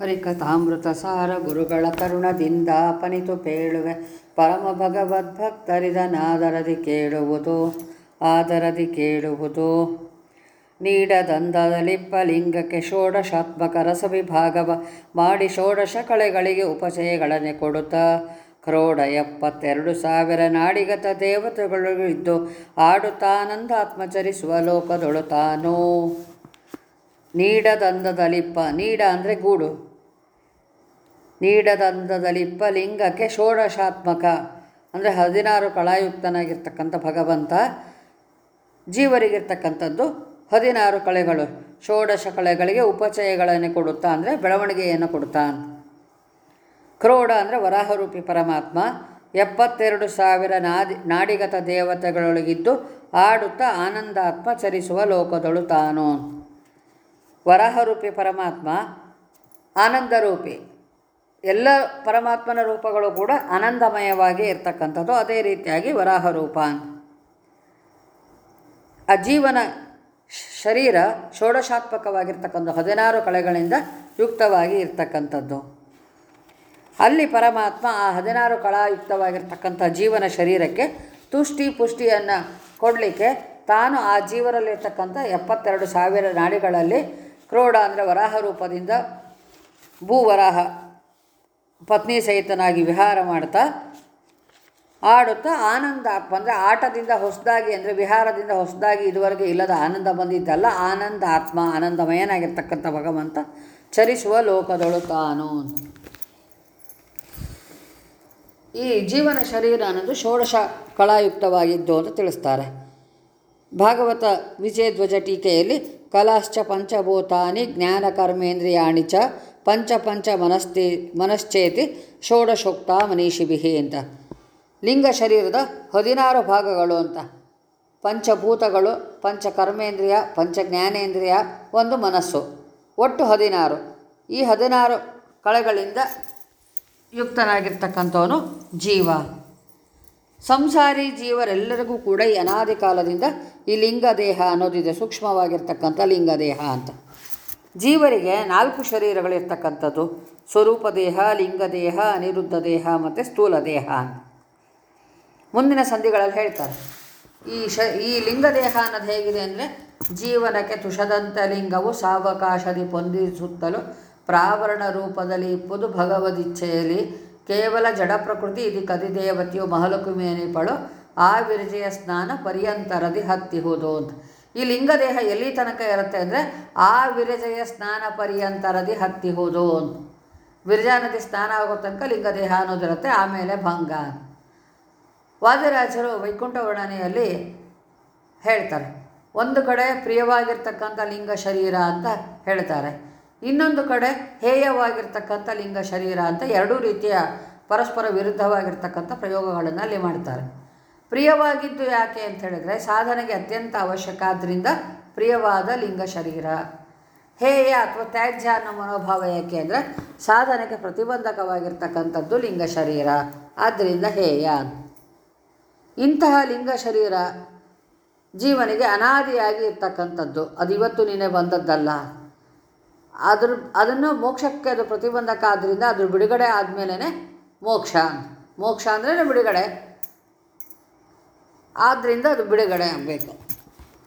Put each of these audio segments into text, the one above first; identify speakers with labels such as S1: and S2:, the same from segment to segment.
S1: ಹರಿಕಥಾಮೃತ ಸಾರ ಗುರುಗಳ ಕರುಣದಿಂದ ಪನಿತು ಪೇಳುವೆ. ಪರಮ ಭಗವದ್ಭಕ್ತರಿದನಾದರದಿ ಕೇಳುವುದು, ಆದರದಿ ಕೇಳುವುದು. ನೀಡದಂದಲಿಪ್ಪಲಿಂಗಕ್ಕೆ ಷೋಡಶಾತ್ಮಕ ರಸವಿಭಾಗವ ಮಾಡಿ ಷೋಡಶ ಕಳೆಗಳಿಗೆ ಉಪಚಯಗಳನ್ನೇ ಕೊಡುತ್ತಾ. ಕ್ರೋಡ ಎಪ್ಪತ್ತೆರಡು ಸಾವಿರ ನಾಡಿಗತ ದೇವತೆಗಳು ಇದ್ದು ಆಡುತ್ತಾನಂದಾತ್ಮಚರಿಸುವ ಲೋಕದೊಳು ತಾನು ನೀಡದಂದದಲಿಪ್ಪ, ನೀಡ ಅಂದರೆ ಗೂಡು. ನೀಡದಂದದಲಿಪ್ಪ ಲಿಂಗಕ್ಕೆ ಷೋಡಶಾತ್ಮಕ ಅಂದರೆ ಹದಿನಾರು ಕಳಾಯುಕ್ತನಾಗಿರ್ತಕ್ಕಂಥ ಭಗವಂತ, ಜೀವರಿಗಿರ್ತಕ್ಕಂಥದ್ದು ಹದಿನಾರು ಕಳೆಗಳು. ಷೋಡಶ ಕಳೆಗಳಿಗೆ ಉಪಚಯಗಳನ್ನು ಕೊಡುತ್ತಾ ಅಂದರೆ ಬೆಳವಣಿಗೆಯನ್ನು ಕೊಡುತ್ತಾ. ಅಂತ ಕ್ರೋಢ ಅಂದರೆ ವರಾಹರೂಪಿ ಪರಮಾತ್ಮ. ಎಪ್ಪತ್ತೆರಡು ಸಾವಿರ ನಾದಿ, ನಾಡಿಗತ ದೇವತೆಗಳೊಳಗಿದ್ದು ಆಡುತ್ತಾ ಆನಂದಾತ್ಮ ಚರಿಸುವ ಲೋಕದಳು ತಾನು. ವರಾಹರೂಪಿ ಪರಮಾತ್ಮ, ಆನಂದರೂಪಿ. ಎಲ್ಲ ಪರಮಾತ್ಮನ ರೂಪಗಳು ಕೂಡ ಆನಂದಮಯವಾಗಿ ಇರ್ತಕ್ಕಂಥದ್ದು. ಅದೇ ರೀತಿಯಾಗಿ ವರಾಹ ರೂಪ ಆ ಜೀವನ ಶರೀರ ಷೋಡಶಾತ್ಮಕವಾಗಿರ್ತಕ್ಕಂಥ ಹದಿನಾರು ಕಳೆಗಳಿಂದ ಯುಕ್ತವಾಗಿ ಇರ್ತಕ್ಕಂಥದ್ದು. ಅಲ್ಲಿ ಪರಮಾತ್ಮ ಆ ಹದಿನಾರು ಕಳಾಯುಕ್ತವಾಗಿರ್ತಕ್ಕಂಥ ಜೀವನ ಶರೀರಕ್ಕೆ ತುಷ್ಟಿ ಪುಷ್ಟಿಯನ್ನು ಕೊಡಲಿಕ್ಕೆ ತಾನು ಆ ಜೀವನಲ್ಲಿರ್ತಕ್ಕಂಥ ಎಪ್ಪತ್ತೆರಡು ಸಾವಿರ ನಾಡಿಗಳಲ್ಲಿ ಕ್ರೋಢ ಅಂದರೆ ವರಾಹ ರೂಪದಿಂದ ಭೂವರಾಹ, ಪತ್ನಿ ಸಹಿತನಾಗಿ ವಿಹಾರ ಮಾಡ್ತಾ ಆಡುತ್ತಾ ಆನಂದ ಅಂದರೆ ಆಟದಿಂದ ಹೊಸದಾಗಿ ಅಂದರೆ ವಿಹಾರದಿಂದ ಹೊಸದಾಗಿ ಇದುವರೆಗೆ ಇಲ್ಲದ ಆನಂದ ಬಂದಿದ್ದಲ್ಲ, ಆನಂದ ಆತ್ಮ, ಆನಂದಮಯನಾಗಿರ್ತಕ್ಕಂಥ ಭಗವಂತ ಚರಿಸುವ ಲೋಕದೊಳು ತಾನು ಈ ಜೀವನ ಶರೀರ ಅನ್ನೋದು ಷೋಡಶ ಕಳಾಯುಕ್ತವಾಗಿದ್ದು ಅಂತ ತಿಳಿಸ್ತಾರೆ. ಭಾಗವತ ವಿಜಯಧ್ವಜ ಟೀಕೆಯಲ್ಲಿ ಕಲಾಶ್ಚ ಪಂಚಭೂತಾನಿ ಜ್ಞಾನ ಕರ್ಮೇಂದ್ರಿಯಾಣಿ ಚ ಪಂಚ ಪಂಚ ಮನಸ್ಥಿ ಮನಶ್ಚೇತಿ ಷೋಡಶೋಕ್ತ ಮನೀಷಿಭಿಹಿ ಅಂತ. ಲಿಂಗ ಶರೀರದ ಹದಿನಾರು ಭಾಗಗಳು ಅಂತ. ಪಂಚಭೂತಗಳು ಪಂಚ ಕರ್ಮೇಂದ್ರಿಯ ಪಂಚ ಜ್ಞಾನೇಂದ್ರಿಯ ಒಂದು ಮನಸ್ಸು. ಒಟ್ಟು ಹದಿನಾರು. ಈ ಹದಿನಾರು ಕಳೆಗಳಿಂದ ಯುಕ್ತನಾಗಿರ್ತಕ್ಕಂಥವನು ಜೀವ. ಸಂಸಾರಿ ಜೀವರೆಲ್ಲರಿಗೂ ಕೂಡ ಈ ಅನಾದಿ ಕಾಲದಿಂದ ಈ ಲಿಂಗದೇಹ ಅನ್ನೋದಿದೆ ಸೂಕ್ಷ್ಮವಾಗಿರ್ತಕ್ಕಂಥ ಲಿಂಗದೇಹ ಅಂತ. ಜೀವರಿಗೆ ನಾಲ್ಕು ಶರೀರಗಳಿರ್ತಕ್ಕಂಥದ್ದು ಸ್ವರೂಪ ದೇಹ ಲಿಂಗ ದೇಹ ಅನಿರುದ್ಧ ದೇಹ ಮತ್ತು ಸ್ಥೂಲ ದೇಹ ಅಂತ. ಮುಂದಿನ ಸಂಧಿಗಳಲ್ಲಿ ಹೇಳ್ತಾರೆ. ಈ ಶ, ಈ ಲಿಂಗ ದೇಹ ಅನ್ನೋದು ಹೇಗಿದೆ ಅಂದರೆ ಜೀವನಕ್ಕೆ ತುಷದಂತ ಲಿಂಗವು ಸಾವಕಾಶದಿ ಪೊಂದಿಸುತ್ತಲೂ ಪ್ರಾವರಣ ರೂಪದಲ್ಲಿ ಇಪ್ಪುದು ಭಗವದಿಚ್ಛೆಯಲ್ಲಿ ಕೇವಲ ಜಡ ಪ್ರಕೃತಿ ಇದು ಕದಿದೇವತೆಯು ಮಹಲಕುಮೇನಿಪಳು ಆ ವಿರಜೆಯ ಸ್ನಾನ ಪರ್ಯಂತರದಿ ಹತ್ತಿಹುದು ಅಂತ. ಈ ಲಿಂಗದೇಹ ಎಲ್ಲಿ ತನಕ ಇರುತ್ತೆ ಅಂದರೆ ಆ ವಿರಜೆಯ ಸ್ನಾನ ಪರ್ಯಂತರದಿ ಹತ್ತಿಹುದು ಅಂತ. ವಿರಜಾ ನದಿ ಸ್ನಾನ ಆಗೋ ತನಕ ಲಿಂಗದೇಹ ಅನ್ನೋದಿರುತ್ತೆ ಆಮೇಲೆ ಭಂಗ ವಾದಿರಾಜರು ವೈಕುಂಠ ವರ್ಣನೆಯಲ್ಲಿ ಹೇಳ್ತಾರೆ, ಒಂದು ಕಡೆ ಪ್ರಿಯವಾಗಿರ್ತಕ್ಕಂಥ ಲಿಂಗ ಶರೀರ ಅಂತ ಹೇಳ್ತಾರೆ. ಇನ್ನೊಂದು ಕಡೆ ಹೇಯವಾಗಿರ್ತಕ್ಕಂಥ ಲಿಂಗ ಶರೀರ ಅಂತ ಎರಡೂ ರೀತಿಯ ಪರಸ್ಪರ ವಿರುದ್ಧವಾಗಿರ್ತಕ್ಕಂಥ ಪ್ರಯೋಗಗಳನ್ನು ಅಲ್ಲಿ ಮಾಡ್ತಾರೆ. ಪ್ರಿಯವಾಗಿದ್ದು ಯಾಕೆ ಅಂತ ಹೇಳಿದರೆ ಸಾಧನೆಗೆ ಅತ್ಯಂತ ಅವಶ್ಯಕ ಆದ್ದರಿಂದ ಪ್ರಿಯವಾದ ಲಿಂಗ ಶರೀರ. ಹೇಯ ಅಥವಾ ತ್ಯಾಜ್ಯ ಅನ್ನೋ ಮನೋಭಾವ ಯಾಕೆ ಅಂದರೆ ಸಾಧನೆಗೆ ಪ್ರತಿಬಂಧಕವಾಗಿರ್ತಕ್ಕಂಥದ್ದು ಲಿಂಗ ಶರೀರ. ಆದ್ದರಿಂದ ಹೇಯ. ಇಂತಹ ಲಿಂಗ ಶರೀರ ಜೀವನಿಗೆ ಅನಾದಿಯಾಗಿ ಇರ್ತಕ್ಕಂಥದ್ದು. ಅದು ಇವತ್ತು ನಿನ್ನೆ ಬಂದದ್ದಲ್ಲ. ಅದ್ರ, ಅದನ್ನು ಮೋಕ್ಷಕ್ಕೆ ಅದು ಪ್ರತಿಬಂಧಕ ಆದ್ದರಿಂದ ಅದ್ರ ಬಿಡುಗಡೆ ಆದಮೇಲೆ ಮೋಕ್ಷ ಮೋಕ್ಷ ಅಂದ್ರೇ ಬಿಡುಗಡೆ. ಆದ್ದರಿಂದ ಅದು ಬಿಡುಗಡೆ ಆಗಬೇಕು.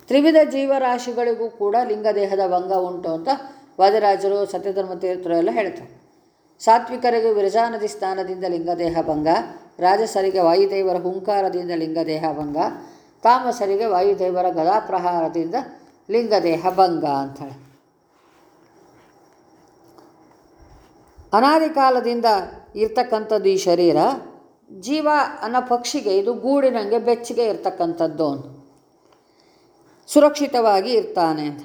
S1: ತ್ರಿವಿಧ ಜೀವರಾಶಿಗಳಿಗೂ ಕೂಡ ಲಿಂಗದೇಹದ ಭಂಗ ಉಂಟು ಅಂತ ವಾದಿರಾಜರು, ಸತ್ಯಧರ್ಮ ತೀರ್ಥರು ಎಲ್ಲ ಹೇಳ್ತಾರೆ. ಸಾತ್ವಿಕರಿಗೆ ವಿರಜಾನದಿ ಸ್ಥಾನದಿಂದ ಲಿಂಗದೇಹ ಭಂಗ, ರಾಜಸರಿಗೆ ವಾಯುದೇವರ ಹುಂಕಾರದಿಂದ ಲಿಂಗದೇಹ ಭಂಗ ತಾಮಸರಿಗೆ ವಾಯುದೇವರ ಗದಾಪ್ರಹಾರದಿಂದ ಲಿಂಗದೇಹ ಭಂಗ ಅಂಥೇಳಿ ಅನಾದಿ ಕಾಲದಿಂದ ಇರ್ತಕ್ಕಂಥದ್ದು ಈ ಶರೀರ, ಜೀವ ಅನ್ನೋ ಪಕ್ಷಿಗೆ ಇದು ಗೂಡಿನಂಗೆ ಬೆಚ್ಚಗೆ ಇರ್ತಕ್ಕಂಥದ್ದು ಸುರಕ್ಷಿತವಾಗಿ ಇರ್ತಾನೆ ಅಂತ.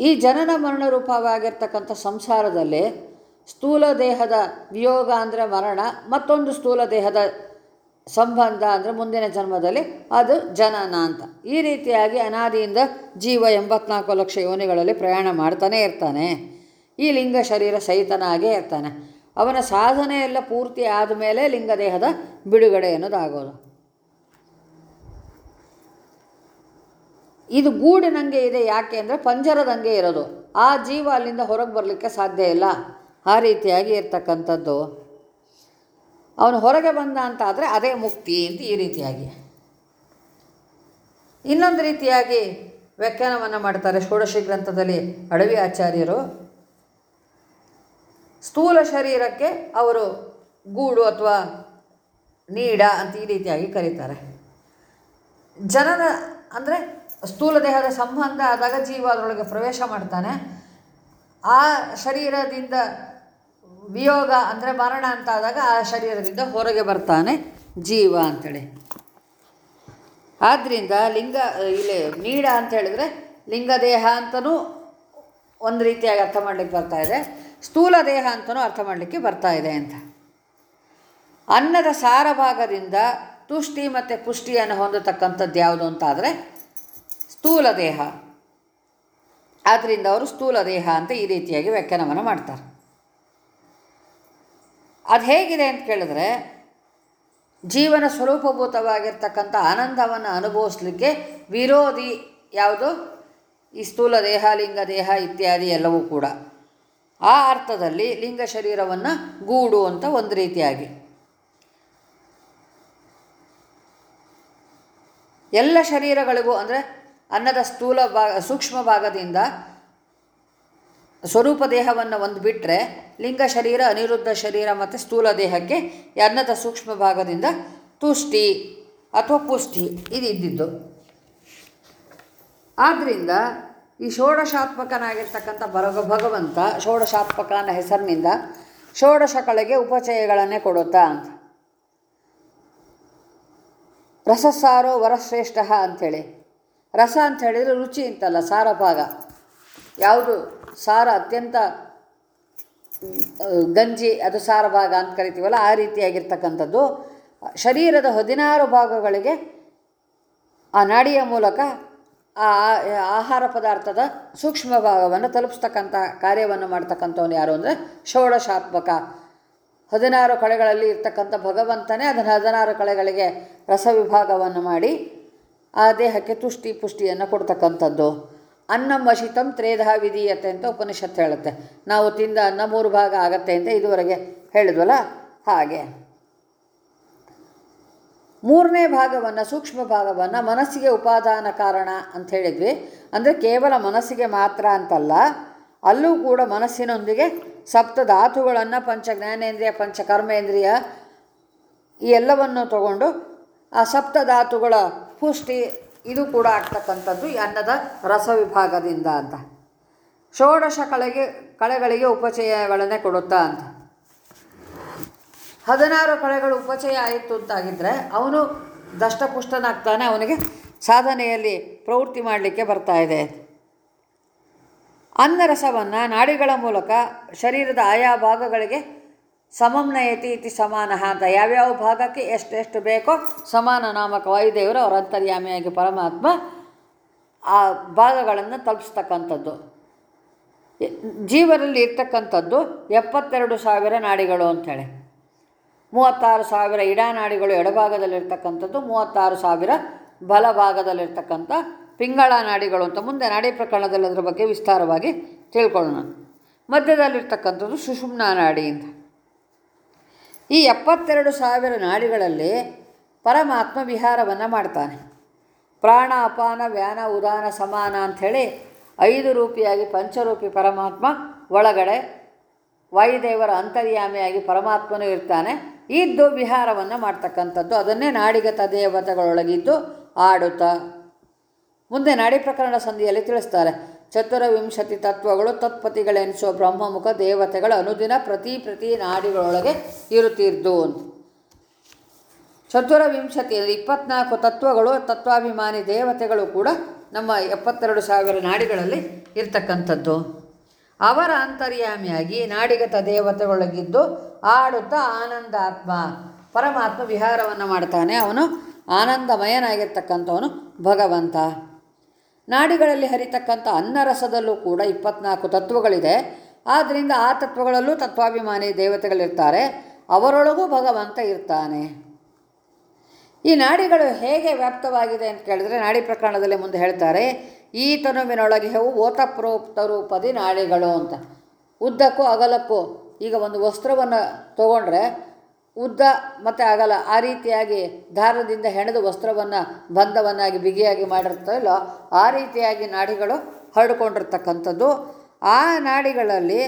S1: ಈ ಜನನ ಮರಣ ರೂಪವಾಗಿರ್ತಕ್ಕಂಥ ಸಂಸಾರದಲ್ಲಿ ಸ್ಥೂಲ ದೇಹದ ವಿಯೋಗ ಅಂದರೆ ಮರಣ, ಮತ್ತೊಂದು ಸ್ಥೂಲ ದೇಹದ ಸಂಬಂಧ ಅಂದರೆ ಮುಂದಿನ ಜನ್ಮದಲ್ಲಿ ಅದು ಜನನ ಅಂತ. ಈ ರೀತಿಯಾಗಿ ಅನಾದಿಯಿಂದ ಜೀವ ಎಂಬತ್ನಾಲ್ಕು ಲಕ್ಷ ಯೋನಿಗಳಲ್ಲಿ ಪ್ರಯಾಣ ಮಾಡ್ತಾನೇ ಇರ್ತಾನೆ. ಈ ಲಿಂಗ ಶರೀರ ಸಹಿತನಾಗೇ ಇರ್ತಾನೆ. ಅವನ ಸಾಧನೆ ಎಲ್ಲ ಪೂರ್ತಿ ಆದಮೇಲೆ ಲಿಂಗದೇಹದ ಬಿಡುಗಡೆ ಅನ್ನೋದಾಗೋದು. ಇದು ಗೂಡಿನಂಗೆ ಇದೆ ಯಾಕೆ ಅಂದರೆ ಪಂಜರದಂಗೆ ಇರೋದು. ಆ ಜೀವ ಅಲ್ಲಿಂದ ಹೊರಗೆ ಬರಲಿಕ್ಕೆ ಸಾಧ್ಯ ಇಲ್ಲ. ಆ ರೀತಿಯಾಗಿ ಇರ್ತಕ್ಕಂಥದ್ದು. ಅವನು ಹೊರಗೆ ಬಂದ ಅಂತ ಆದರೆ ಅದೇ ಮುಕ್ತಿ ಅಂತ ಈ ರೀತಿಯಾಗಿ. ಇನ್ನೊಂದು ರೀತಿಯಾಗಿ ವ್ಯಾಖ್ಯಾನವನ್ನು ಮಾಡ್ತಾರೆ ಷೋಡಶಿ ಗ್ರಂಥದಲ್ಲಿ ಅಡವಿ ಆಚಾರ್ಯರು. ಸ್ಥೂಲ ಶರೀರಕ್ಕೆ ಅವರು ಗೂಡು ಅಥವಾ ನೀಡ ಅಂತ ಈ ರೀತಿಯಾಗಿ ಕರೀತಾರೆ. ಜನನ ಅಂದರೆ ಸ್ಥೂಲ ದೇಹದ ಸಂಬಂಧ ಆದಾಗ ಜೀವ ಅದರೊಳಗೆ ಪ್ರವೇಶ ಮಾಡ್ತಾನೆ. ಆ ಶರೀರದಿಂದ ವಿಯೋಗ ಅಂದರೆ ಮರಣ ಅಂತ ಆದಾಗ ಆ ಶರೀರದಿಂದ ಹೊರಗೆ ಬರ್ತಾನೆ ಜೀವ ಅಂಥೇಳಿ ಆದ್ದರಿಂದ ಲಿಂಗ, ಇಲ್ಲಿ ನೀಡ ಅಂತ ಹೇಳಿದರೆ ಲಿಂಗದೇಹ ಅಂತಲೂ ಒಂದು ರೀತಿಯಾಗಿ ಅರ್ಥ ಮಾಡಲಿಕ್ಕೆ ಬರ್ತಾ ಇದೆ. ಸ್ಥೂಲ ದೇಹ ಅಂತಲೂ ಅರ್ಥ ಮಾಡಲಿಕ್ಕೆ ಬರ್ತಾ ಇದೆ ಅಂತ. ಅನ್ನದ ಸಾರ ಭಾಗದಿಂದ ತುಷ್ಟಿ ಮತ್ತು ಪುಷ್ಟಿಯನ್ನು ಹೊಂದತಕ್ಕಂಥದ್ದು ಯಾವುದು ಅಂತಾದರೆ ಸ್ಥೂಲ ದೇಹ. ಆದ್ದರಿಂದ ಅವರು ಸ್ಥೂಲ ದೇಹ ಅಂತ ಈ ರೀತಿಯಾಗಿ ವ್ಯಾಖ್ಯಾನವನ್ನು ಮಾಡ್ತಾರೆ. ಅದು ಹೇಗಿದೆ ಅಂತ ಕೇಳಿದ್ರೆ ಜೀವನ ಸ್ವರೂಪಭೂತವಾಗಿರ್ತಕ್ಕಂಥ ಆನಂದವನ್ನು ಅನುಭವಿಸ್ಲಿಕ್ಕೆ ವಿರೋಧಿ ಯಾವುದು? ಈ ಸ್ಥೂಲ ದೇಹ, ಲಿಂಗ ದೇಹ ಇತ್ಯಾದಿ ಎಲ್ಲವೂ ಕೂಡ. ಆ ಅರ್ಥದಲ್ಲಿ ಲಿಂಗ ಶರೀರವನ್ನು ಗೂಡು ಅಂತ ಒಂದು ರೀತಿಯಾಗಿ. ಎಲ್ಲ ಶರೀರಗಳಿಗೂ ಅಂದರೆ ಅನ್ನದ ಸ್ಥೂಲ ಭಾಗ ಸೂಕ್ಷ್ಮ ಭಾಗದಿಂದ ಸ್ವರೂಪ ದೇಹವನ್ನು ಒಂದು ಬಿಟ್ಟರೆ ಲಿಂಗ ಶರೀರ, ಅನಿರುದ್ಧ ಶರೀರ ಮತ್ತು ಸ್ಥೂಲ ದೇಹಕ್ಕೆ ಅನ್ನದ ಸೂಕ್ಷ್ಮ ಭಾಗದಿಂದ ತುಷ್ಟಿ ಅಥವಾ ಪುಷ್ಟಿ ಇದು ಇದ್ದಿದ್ದು ಆದ್ದರಿಂದ ಈ ಷೋಡಶಾತ್ಮಕನಾಗಿರ್ತಕ್ಕಂಥ ಬರಗ ಭಗವಂತ ಷೋಡಶಾತ್ಮಕ ಅನ್ನೋ ಹೆಸರಿನಿಂದ ಷೋಡಶ ಕಳೆಗೆ ಉಪಚಯಗಳನ್ನೇ ಕೊಡುತ್ತಾ ಅಂತ. ರಸಸಾರೋ ವರಶ್ರೇಷ್ಠ ಅಂಥೇಳಿ. ರಸ ಅಂತ ಹೇಳಿದರೆ ರುಚಿ ಅಂತಲ್ಲ ಸಾರ ಭಾಗ. ಯಾವುದು? ಸಾರ ಅತ್ಯಂತ ಗಂಜಿ, ಅದು ಸಾರ ಭಾಗ ಅಂತ ಕರಿತೀವಲ್ಲ, ಆ ರೀತಿಯಾಗಿರ್ತಕ್ಕಂಥದ್ದು. ಶರೀರದ ಹದಿನಾರು ಭಾಗಗಳಿಗೆ ಆ ನಾಡಿಯ ಮೂಲಕ ಆ ಆಹಾರ ಪದಾರ್ಥದ ಸೂಕ್ಷ್ಮ ಭಾಗವನ್ನು ತಲುಪಿಸ್ತಕ್ಕಂಥ ಕಾರ್ಯವನ್ನು ಮಾಡ್ತಕ್ಕಂಥವನು ಯಾರು ಅಂದರೆ ಷೋಡಶಾತ್ಮಕ. ಹದಿನಾರು ಕಳೆಗಳಲ್ಲಿ ಇರ್ತಕ್ಕಂಥ ಭಗವಂತನೇ ಅದನ್ನು ಹದಿನಾರು ಕಳೆಗಳಿಗೆ ರಸವಿಭಾಗವನ್ನು ಮಾಡಿ ಆ ದೇಹಕ್ಕೆ ತುಷ್ಟಿ ಪುಷ್ಟಿಯನ್ನು ಕೊಡ್ತಕ್ಕಂಥದ್ದು. ಅನ್ನಮಶಿತಂ ತ್ರೇಧ ವಿಧೀಯತೆ ಅಂತ ಉಪನಿಷತ್ತು ಹೇಳುತ್ತೆ. ನಾವು ತಿಂದ ಅನ್ನ ಮೂರು ಭಾಗ ಆಗತ್ತೆ ಅಂತ ಇದುವರೆಗೆ ಹೇಳಿದ್ವಲ್ಲ? ಹಾಗೆ. ಮೂರನೇ ಭಾಗವನ್ನು, ಸೂಕ್ಷ್ಮ ಭಾಗವನ್ನು ಮನಸ್ಸಿಗೆ ಉಪಾದಾನ ಕಾರಣ ಅಂತ ಹೇಳಿದ್ವಿ. ಅಂದರೆ ಕೇವಲ ಮನಸ್ಸಿಗೆ ಮಾತ್ರ ಅಂತಲ್ಲ, ಅಲ್ಲೂ ಕೂಡ ಮನಸ್ಸಿನೊಂದಿಗೆ ಸಪ್ತ ಧಾತುಗಳನ್ನು, ಪಂಚ ಜ್ಞಾನೇಂದ್ರಿಯ, ಪಂಚ ಕರ್ಮೇಂದ್ರಿಯ, ಈ ಎಲ್ಲವನ್ನು ತಗೊಂಡು ಆ ಸಪ್ತ ಧಾತುಗಳ ಪುಷ್ಟಿ ಇದು ಕೂಡ ಆಗ್ತಕ್ಕಂಥದ್ದು ಈ ಅನ್ನದ ರಸ ವಿಭಾಗದಿಂದ ಅಂತ. ಷೋಡಶ ಕಳೆಗೆ, ಕಳೆಗಳಿಗೆ ಉಪಚಯಗಳನ್ನೇ ಕೊಡುತ್ತಾ ಅಂತ. ಹದಿನಾರು ಕಳೆಗಳು ಉಪಚಯ ಆಯಿತು ಅಂತಾಗಿದ್ದರೆ ಅವನು ದಷ್ಟಪುಷ್ಟನಾಗ್ತಾನೆ, ಅವನಿಗೆ ಸಾಧನೆಯಲ್ಲಿ ಪ್ರವೃತ್ತಿ ಮಾಡಲಿಕ್ಕೆ ಬರ್ತಾ ಇದೆ. ಅನ್ನರಸವನ್ನು ನಾಡಿಗಳ ಮೂಲಕ ಶರೀರದ ಆಯಾ ಭಾಗಗಳಿಗೆ ಸಮಂನಯತಿ ಇತಿ ಸಮಾನ ಅಂತ ಯಾವ್ಯಾವ ಭಾಗಕ್ಕೆ ಎಷ್ಟೆಷ್ಟು ಬೇಕೋ ಸಮಾನ ನಾಮಕ ವಾಯುದೇವರು ಅವರ ಅಂತರ್ಯಾಮಿಯಾಗಿ ಪರಮಾತ್ಮ ಆ ಭಾಗಗಳನ್ನು ತಲುಪಿಸ್ತಕ್ಕಂಥದ್ದು. ಜೀವನಲ್ಲಿ ಇರ್ತಕ್ಕಂಥದ್ದು ಎಪ್ಪತ್ತೆರಡು ಸಾವಿರ ನಾಡಿಗಳು ಅಂಥೇಳಿ. ಮೂವತ್ತಾರು ಸಾವಿರ ಇಡಾನಾಡಿಗಳು ಎಡಭಾಗದಲ್ಲಿರ್ತಕ್ಕಂಥದ್ದು, ಮೂವತ್ತಾರು ಸಾವಿರ ಬಲಭಾಗದಲ್ಲಿರ್ತಕ್ಕಂಥ ಪಿಂಗಳ ನಾಡಿಗಳು ಅಂತ ಮುಂದೆ ನಾಡಿ ಪ್ರಕರಣದಲ್ಲಿ ಅದರ ಬಗ್ಗೆ ವಿಸ್ತಾರವಾಗಿ ತಿಳ್ಕೊಳ್ಳೋಣ. ಮಧ್ಯದಲ್ಲಿರ್ತಕ್ಕಂಥದ್ದು ಸುಷುಮ್ನಾ ನಾಡಿಯಿಂದ ಈ ಎಪ್ಪತ್ತೆರಡು ಸಾವಿರ ನಾಡಿಗಳಲ್ಲಿ ಪರಮಾತ್ಮ ವಿಹಾರವನ್ನು ಮಾಡ್ತಾನೆ. ಪ್ರಾಣ, ಅಪಾನ, ವ್ಯಾನ, ಉದಾನ, ಸಮಾನ ಅಂಥೇಳಿ ಐದು ರೂಪಿಯಾಗಿ ಪಂಚರೂಪಿ ಪರಮಾತ್ಮ ಒಳಗಡೆ ವಾಯುದೇವರ ಅಂತರ್ಯಾಮಿಯಾಗಿ ಪರಮಾತ್ಮನೂ ಇರ್ತಾನೆ. ಇದ್ದು ವಿಹಾರವನ್ನು ಮಾಡ್ತಕ್ಕಂಥದ್ದು. ಅದನ್ನೇ ನಾಡಿಗತ ದೇವತೆಗಳೊಳಗಿದ್ದು ಆಡುತ್ತಾ. ಮುಂದೆ ನಾಡಿ ಪ್ರಕರಣ ಸಂಧಿಯಲ್ಲಿ ತಿಳಿಸ್ತಾರೆ. ಚತುರವಿಂಶತಿ ತತ್ವಗಳು ತತ್ಪತಿಗಳೆನಿಸುವ ಬ್ರಹ್ಮಮುಖ ದೇವತೆಗಳು ಅನುದಿನ ಪ್ರತಿ ಪ್ರತಿ ನಾಡಿಗಳೊಳಗೆ ಇರುತ್ತಿದ್ದು ಅಂತ. ಚತುರವಿಂಶತಿ ಅಂದರೆ ಇಪ್ಪತ್ನಾಲ್ಕು ತತ್ವಗಳು, ತತ್ವಾಭಿಮಾನಿ ದೇವತೆಗಳು ಕೂಡ ನಮ್ಮ ಎಪ್ಪತ್ತೆರಡು ಸಾವಿರ ನಾಡಿಗಳಲ್ಲಿ ಇರ್ತಕ್ಕಂಥದ್ದು. ಅವರ ಅಂತರ್ಯಾಮಿಯಾಗಿ ನಾಡಿಗತ ದೇವತೆಗಳೊಳಗಿದ್ದು ಆಡುತ್ತಾ ಆನಂದಾತ್ಮ. ಪರಮಾತ್ಮ ವಿಹಾರವನ್ನು ಮಾಡ್ತಾನೆ. ಅವನು ಆನಂದಮಯನಾಗಿರ್ತಕ್ಕಂಥವನು ಭಗವಂತ. ನಾಡಿಗಳಲ್ಲಿ ಹರಿತಕ್ಕಂಥ ಅನ್ನರಸದಲ್ಲೂ ಕೂಡ ಇಪ್ಪತ್ನಾಲ್ಕು ತತ್ವಗಳಿದೆ. ಆದ್ದರಿಂದ ಆ ತತ್ವಗಳಲ್ಲೂ ತತ್ವಾಭಿಮಾನಿ ದೇವತೆಗಳಿರ್ತಾರೆ. ಅವರೊಳಗೂ ಭಗವಂತ ಇರ್ತಾನೆ. ಈ ನಾಡಿಗಳು ಹೇಗೆ ವ್ಯಾಪ್ತವಾಗಿದೆ ಅಂತ ಕೇಳಿದ್ರೆ ನಾಡಿ ಪ್ರಕರಣದಲ್ಲಿ ಮುಂದೆ ಹೇಳ್ತಾರೆ, ಈ ತನುವಿನೊಳಗೆ ಹೇವು ಓತಪ್ರೋಕ್ತ ರೂಪದಿ ನಾಡಿಗಳು ಅಂತ. ಉದ್ದಕ್ಕೂ ಅಗಲಕ್ಕೂ ಈಗ ಒಂದು ವಸ್ತ್ರವನ್ನು ತಗೊಂಡ್ರೆ ಉದ್ದ ಮತ್ತು ಅಗಲ ಆ ರೀತಿಯಾಗಿ ದಾರದಿಂದ ಹೆಣೆದು ವಸ್ತ್ರವನ್ನು ಬಂಧವನ್ನಾಗಿ ಬಿಗಿಯಾಗಿ ಮಾಡಿರ್ತಾರಲ್ಲೋ ಆ ರೀತಿಯಾಗಿ ನಾಡಿಗಳು ಹರಡಿಕೊಂಡಿರ್ತಕ್ಕಂಥದ್ದು. ಆ ನಾಡಿಗಳಲ್ಲಿ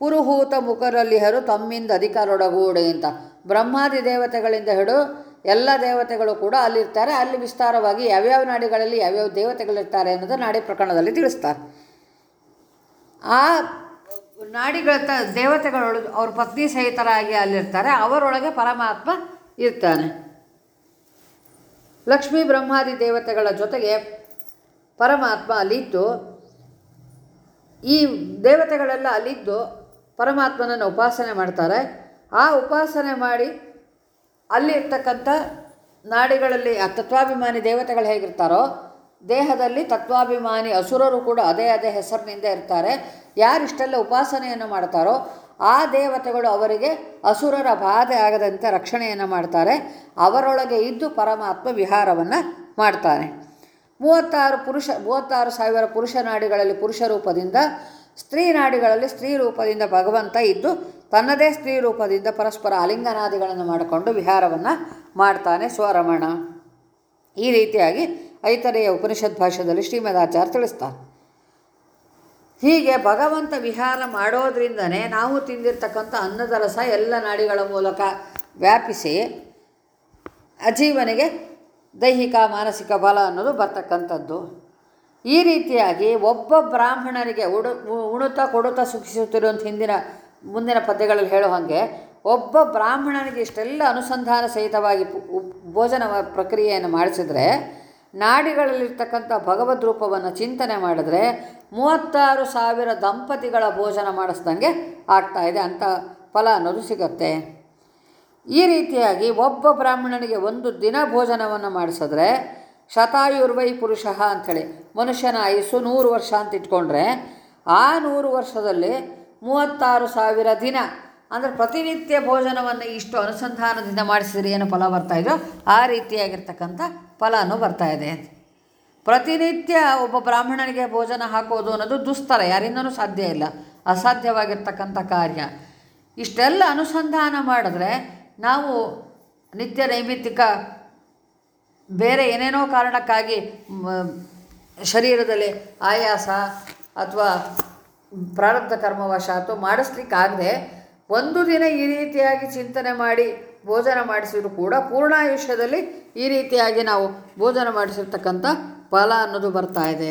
S1: ಪುರುಹೂತ ಮುಖರಲ್ಲಿ ಹರು ತಮ್ಮಿಂದ ಅಧಿಕಾರೊಡಗೂಡೆ ಅಂತ. ಬ್ರಹ್ಮಾದಿ ದೇವತೆಗಳಿಂದ ಹಿಡು ಎಲ್ಲ ದೇವತೆಗಳು ಕೂಡ ಅಲ್ಲಿರ್ತಾರೆ. ಅಲ್ಲಿ ವಿಸ್ತಾರವಾಗಿ ಯಾವ್ಯಾವ ನಾಡಿಗಳಲ್ಲಿ ಯಾವ್ಯಾವ ದೇವತೆಗಳಿರ್ತಾರೆ ಅನ್ನೋದು ನಾಡಿ ಪ್ರಕರಣದಲ್ಲಿ ತಿಳಿಸ್ತಾರೆ. ಆ ನಾಡಿಗಳ ತ ದೇವತೆಗಳೊಳ ಅವ್ರ ಪತ್ನಿ ಸಹಿತರಾಗಿ ಅಲ್ಲಿರ್ತಾರೆ. ಅವರೊಳಗೆ ಪರಮಾತ್ಮ ಇರ್ತಾನೆ. ಲಕ್ಷ್ಮೀ ಬ್ರಹ್ಮಾದಿ ದೇವತೆಗಳ ಜೊತೆಗೆ ಪರಮಾತ್ಮ ಅಲ್ಲಿದ್ದು, ಈ ದೇವತೆಗಳೆಲ್ಲ ಅಲ್ಲಿದ್ದು ಪರಮಾತ್ಮನನ್ನು ಉಪಾಸನೆ ಮಾಡ್ತಾರೆ. ಆ ಉಪಾಸನೆ ಮಾಡಿ ಅಲ್ಲಿ ಇರ್ತಕ್ಕಂಥ ನಾಡಿಗಳಲ್ಲಿ ಆ ತತ್ವಾಭಿಮಾನಿ ದೇವತೆಗಳು ಹೇಗಿರ್ತಾರೋ, ದೇಹದಲ್ಲಿ ತತ್ವಾಭಿಮಾನಿ ಅಸುರರು ಕೂಡ ಅದೇ ಅದೇ ಹೆಸರಿನಿಂದ ಇರ್ತಾರೆ. ಯಾರಿಷ್ಟೆಲ್ಲ ಉಪಾಸನೆಯನ್ನು ಮಾಡ್ತಾರೋ, ಆ ದೇವತೆಗಳು ಅವರಿಗೆ ಅಸುರರ ಬಾಧೆ ಆಗದಂತೆ ರಕ್ಷಣೆಯನ್ನು ಮಾಡ್ತಾರೆ. ಅವರೊಳಗೆ ಇದ್ದು ಪರಮಾತ್ಮ ವಿಹಾರವನ್ನು ಮಾಡ್ತಾನೆ. ಮೂವತ್ತಾರು ಪುರುಷ, ಮೂವತ್ತಾರು ಸಾವಿರ ಪುರುಷ ನಾಡಿಗಳಲ್ಲಿ ಪುರುಷ ರೂಪದಿಂದ, ಸ್ತ್ರೀ ನಾಡಿಗಳಲ್ಲಿ ಸ್ತ್ರೀ ರೂಪದಿಂದ ಭಗವಂತ ಇದ್ದು ತನ್ನದೇ ಸ್ತ್ರೀ ರೂಪದಿಂದ ಪರಸ್ಪರ ಅಲಿಂಗನಾದಿಗಳನ್ನು ಮಾಡಿಕೊಂಡು ವಿಹಾರವನ್ನು ಮಾಡ್ತಾನೆ ಸ್ವರಮಣ. ಈ ರೀತಿಯಾಗಿ ಐತರೆಯ ಉಪನಿಷತ್ ಭಾಷೆಯಲ್ಲಿ ಶ್ರೀಮದಾಚಾರ್ಯ ತಿಳಿಸ್ತಾನೆ. ಹೀಗೆ ಭಗವಂತ ವಿಹಾರ ಮಾಡೋದ್ರಿಂದನೇ ನಾವು ತಿಂದಿರ್ತಕ್ಕಂಥ ಅನ್ನದ ರಸ ಎಲ್ಲ ನಾಡಿಗಳ ಮೂಲಕ ವ್ಯಾಪಿಸಿ ಅಜೀವನಿಗೆ ದೈಹಿಕ, ಮಾನಸಿಕ ಬಲ ಅನ್ನೋದು ಬರ್ತಕ್ಕಂಥದ್ದು. ಈ ರೀತಿಯಾಗಿ ಒಬ್ಬ ಬ್ರಾಹ್ಮಣರಿಗೆ ಉಡು ಉಣುತ್ತಾ ಕೊಡುತ್ತಾ ಸುಖಿಸುತ್ತಿರುವಂಥ ಹಿಂದಿನ ಮುಂದಿನ ಪದ್ಯಗಳಲ್ಲಿ ಹೇಳೋ ಹಾಗೆ, ಒಬ್ಬ ಬ್ರಾಹ್ಮಣನಿಗೆ ಇಷ್ಟೆಲ್ಲ ಅನುಸಂಧಾನ ಸಹಿತವಾಗಿ ಭೋಜನ ಪ್ರಕ್ರಿಯೆಯನ್ನು ಮಾಡಿಸಿದರೆ, ನಾಡಿಗಳಲ್ಲಿರ್ತಕ್ಕಂಥ ಭಗವದ್ ರೂಪವನ್ನು ಚಿಂತನೆ ಮಾಡಿದ್ರೆ ಮೂವತ್ತಾರು ಸಾವಿರ ದಂಪತಿಗಳ ಭೋಜನ ಮಾಡಿಸ್ದಂಗೆ ಆಗ್ತಾ ಇದೆ. ಅಂಥ ಫಲ ಅನ್ನೋದು ಸಿಗತ್ತೆ. ಈ ರೀತಿಯಾಗಿ ಒಬ್ಬ ಬ್ರಾಹ್ಮಣನಿಗೆ ಒಂದು ದಿನ ಭೋಜನವನ್ನು ಮಾಡಿಸಿದ್ರೆ, ಶತಾಯುರ್ವೈ ಪುರುಷ ಅಂಥೇಳಿ ಮನುಷ್ಯನ ಆಯುಸ್ಸು ನೂರು ವರ್ಷ ಅಂತ ಇಟ್ಕೊಂಡ್ರೆ, ಆ ನೂರು ವರ್ಷದಲ್ಲಿ ಮೂವತ್ತಾರು ಸಾವಿರ ದಿನ. ಅಂದರೆ ಪ್ರತಿನಿತ್ಯ ಭೋಜನವನ್ನು ಇಷ್ಟು ಅನುಸಂಧಾನದಿಂದ ಮಾಡಿಸಿದರೆ ಏನು ಫಲ ಬರ್ತಾ ಇದೆಯೋ ಆ ರೀತಿಯಾಗಿರ್ತಕ್ಕಂಥ ಫಲನೂ ಬರ್ತಾ ಇದೆ ಪ್ರತಿನಿತ್ಯ ಒಬ್ಬ ಬ್ರಾಹ್ಮಣನಿಗೆ ಭೋಜನ ಹಾಕೋದು ಅನ್ನೋದು ದುಸ್ತರ, ಯಾರಿಂದನೂ ಸಾಧ್ಯ ಇಲ್ಲ. ಅಸಾಧ್ಯವಾಗಿರ್ತಕ್ಕಂಥ ಕಾರ್ಯ. ಇಷ್ಟೆಲ್ಲ ಅನುಸಂಧಾನ ಮಾಡಿದ್ರೆ ನಾವು ನಿತ್ಯ ನೈಮಿತ್ತಿಕ ಬೇರೆ ಏನೇನೋ ಕಾರಣಕ್ಕಾಗಿ ಶರೀರದಲ್ಲಿ ಆಯಾಸ ಅಥವಾ ಪ್ರಾರಬ್ಧ ಕರ್ಮವಶಾತು ಮಾಡಿಸ್ಲಿಕ್ಕಾಗದೆ ಒಂದು ದಿನ ಈ ರೀತಿಯಾಗಿ ಚಿಂತನೆ ಮಾಡಿ ಭೋಜನ ಮಾಡಿಸಿದ್ರು ಕೂಡ ಪೂರ್ಣಾಯುಷ್ಯದಲ್ಲಿ ಈ ರೀತಿಯಾಗಿ ನಾವು ಭೋಜನ ಮಾಡಿಸಿರ್ತಕ್ಕಂಥ ಫಲ ಅನ್ನೋದು ಬರ್ತಾ ಇದೆ.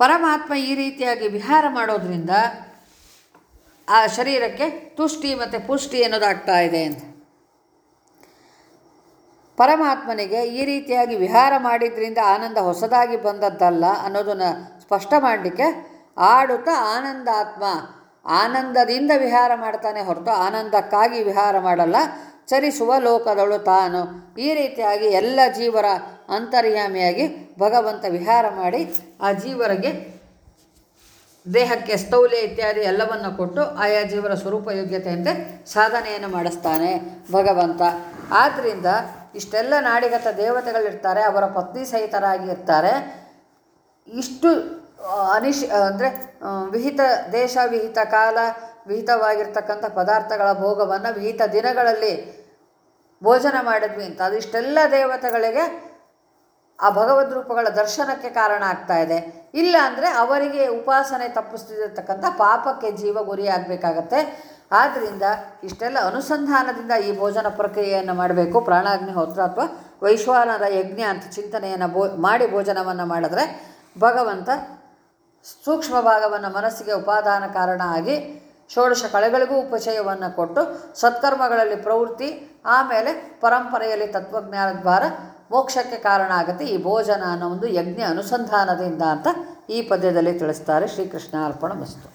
S1: ಪರಮಾತ್ಮ ಈ ರೀತಿಯಾಗಿ ವಿಹಾರ ಮಾಡೋದ್ರಿಂದ ಆ ಶರೀರಕ್ಕೆ ತುಷ್ಟಿ ಮತ್ತು ಪುಷ್ಟಿ ಅನ್ನೋದಾಗ್ತಾ ಇದೆ ಅಂತ. ಪರಮಾತ್ಮನಿಗೆ ಈ ರೀತಿಯಾಗಿ ವಿಹಾರ ಮಾಡಿದ್ರಿಂದ ಆನಂದ ಹೊಸದಾಗಿ ಬಂದದ್ದಲ್ಲ ಅನ್ನೋದನ್ನು ಸ್ಪಷ್ಟ ಮಾಡಲಿಕ್ಕೆ ಆಡುತ್ತಾ ಆನಂದಾತ್ಮ. ಆನಂದದಿಂದ ವಿಹಾರ ಮಾಡ್ತಾನೆ ಹೊರತು ಆನಂದಕ್ಕಾಗಿ ವಿಹಾರ ಮಾಡಲ್ಲ, ಚರಿಸುವ ಲೋಕದಳು ತಾನು. ಈ ರೀತಿಯಾಗಿ ಎಲ್ಲ ಜೀವರ ಅಂತರ್ಯಾಮಿಯಾಗಿ ಭಗವಂತ ವಿಹಾರ ಮಾಡಿ ಆ ಜೀವರಿಗೆ ದೇಹಕ್ಕೆ ಸ್ಥೌಲ್ಯ ಇತ್ಯಾದಿ ಎಲ್ಲವನ್ನು ಕೊಟ್ಟು ಆಯಾ ಜೀವರ ಸ್ವರೂಪ ಯೋಗ್ಯತೆಯಂತೆ ಸಾಧನೆಯನ್ನು ಮಾಡಿಸ್ತಾನೆ ಭಗವಂತ. ಆದ್ದರಿಂದ ಇಷ್ಟೆಲ್ಲ ನಾಡಿಗತ ದೇವತೆಗಳಿರ್ತಾರೆ, ಅವರ ಪತ್ನಿ ಸಹಿತರಾಗಿ ಇರ್ತಾರೆ ಇಷ್ಟು ಅನಿಶ್ ಅಂದರೆ ವಿಹಿತ ದೇಶ ವಿಹಿತ ಕಾಲ ವಿಹಿತವಾಗಿರ್ತಕ್ಕಂಥ ಪದಾರ್ಥಗಳ ಭೋಗವನ್ನು ವಿಹಿತ ದಿನಗಳಲ್ಲಿ ಭೋಜನ ಮಾಡಿದ್ವಿ ಅಂತ. ಅದಿಷ್ಟೆಲ್ಲ ದೇವತೆಗಳಿಗೆ ಆ ಭಗವದ್ ರೂಪಗಳ ದರ್ಶನಕ್ಕೆ ಕಾರಣ ಆಗ್ತಾ ಇದೆ. ಇಲ್ಲ ಅಂದರೆ ಅವರಿಗೆ ಉಪಾಸನೆ ತಪ್ಪಿಸ್ತಿರ್ತಕ್ಕಂಥ ಪಾಪಕ್ಕೆ ಜೀವ ಗುರಿಯಾಗಬೇಕಾಗತ್ತೆ ಆದ್ದರಿಂದ ಇಷ್ಟೆಲ್ಲ ಅನುಸಂಧಾನದಿಂದ ಈ ಭೋಜನ ಪ್ರಕ್ರಿಯೆಯನ್ನು ಮಾಡಬೇಕು. ಪ್ರಾಣಾಗ್ನಿಹೋತ್ರ ಅಥವಾ ವೈಶ್ವಾನರ ಯಜ್ಞ ಅಂತ ಚಿಂತನೆಯನ್ನು ಬೋ ಮಾಡಿ ಭೋಜನವನ್ನು ಮಾಡಿದ್ರೆ ಭಗವಂತ ಸೂಕ್ಷ್ಮ ಭಾಗವನ್ನು ಮನಸ್ಸಿಗೆ ಉಪಾದಾನ ಕಾರಣ ಆಗಿ ಷೋಡಶ ಕಳೆಗಳಿಗೂ ಉಪಚಯವನ್ನು ಕೊಟ್ಟು ಸತ್ಕರ್ಮಗಳಲ್ಲಿ ಪ್ರವೃತ್ತಿ, ಆಮೇಲೆ ಪರಂಪರೆಯಲ್ಲಿ ತತ್ವಜ್ಞಾನ ದ್ವಾರ ಮೋಕ್ಷಕ್ಕೆ ಕಾರಣ ಆಗುತ್ತೆ. ಈ ಭೋಜನ ಅನ್ನೋ ಒಂದು ಯಜ್ಞ ಅನುಸಂಧಾನದಿಂದ ಅಂತ ಈ ಪದ್ಯದಲ್ಲಿ ತಿಳಿಸ್ತಾರೆ ಶ್ರೀಕೃಷ್ಣ ಅರ್ಪಣ ಮಸ್ತು